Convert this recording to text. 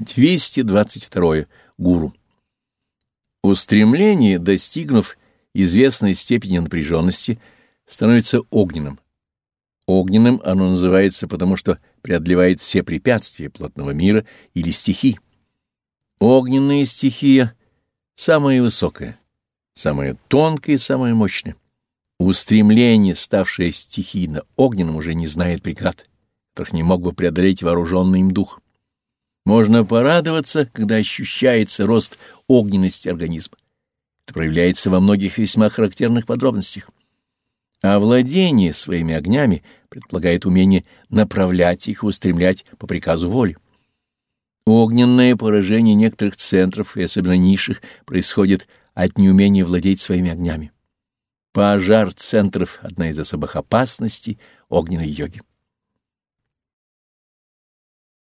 222. Гуру. Устремление, достигнув известной степени напряженности, становится огненным. Огненным оно называется потому, что преодолевает все препятствия плотного мира или стихий. Огненная стихия — самая высокая, самая тонкая и самая мощная. Устремление, ставшее стихийно огненным, уже не знает преград, которых не мог бы преодолеть вооруженный им дух. Можно порадоваться, когда ощущается рост огненности организма. Это проявляется во многих весьма характерных подробностях. А владение своими огнями предполагает умение направлять их и устремлять по приказу воли. Огненное поражение некоторых центров и особенно низших происходит от неумения владеть своими огнями. Пожар центров — одна из особых опасностей огненной йоги.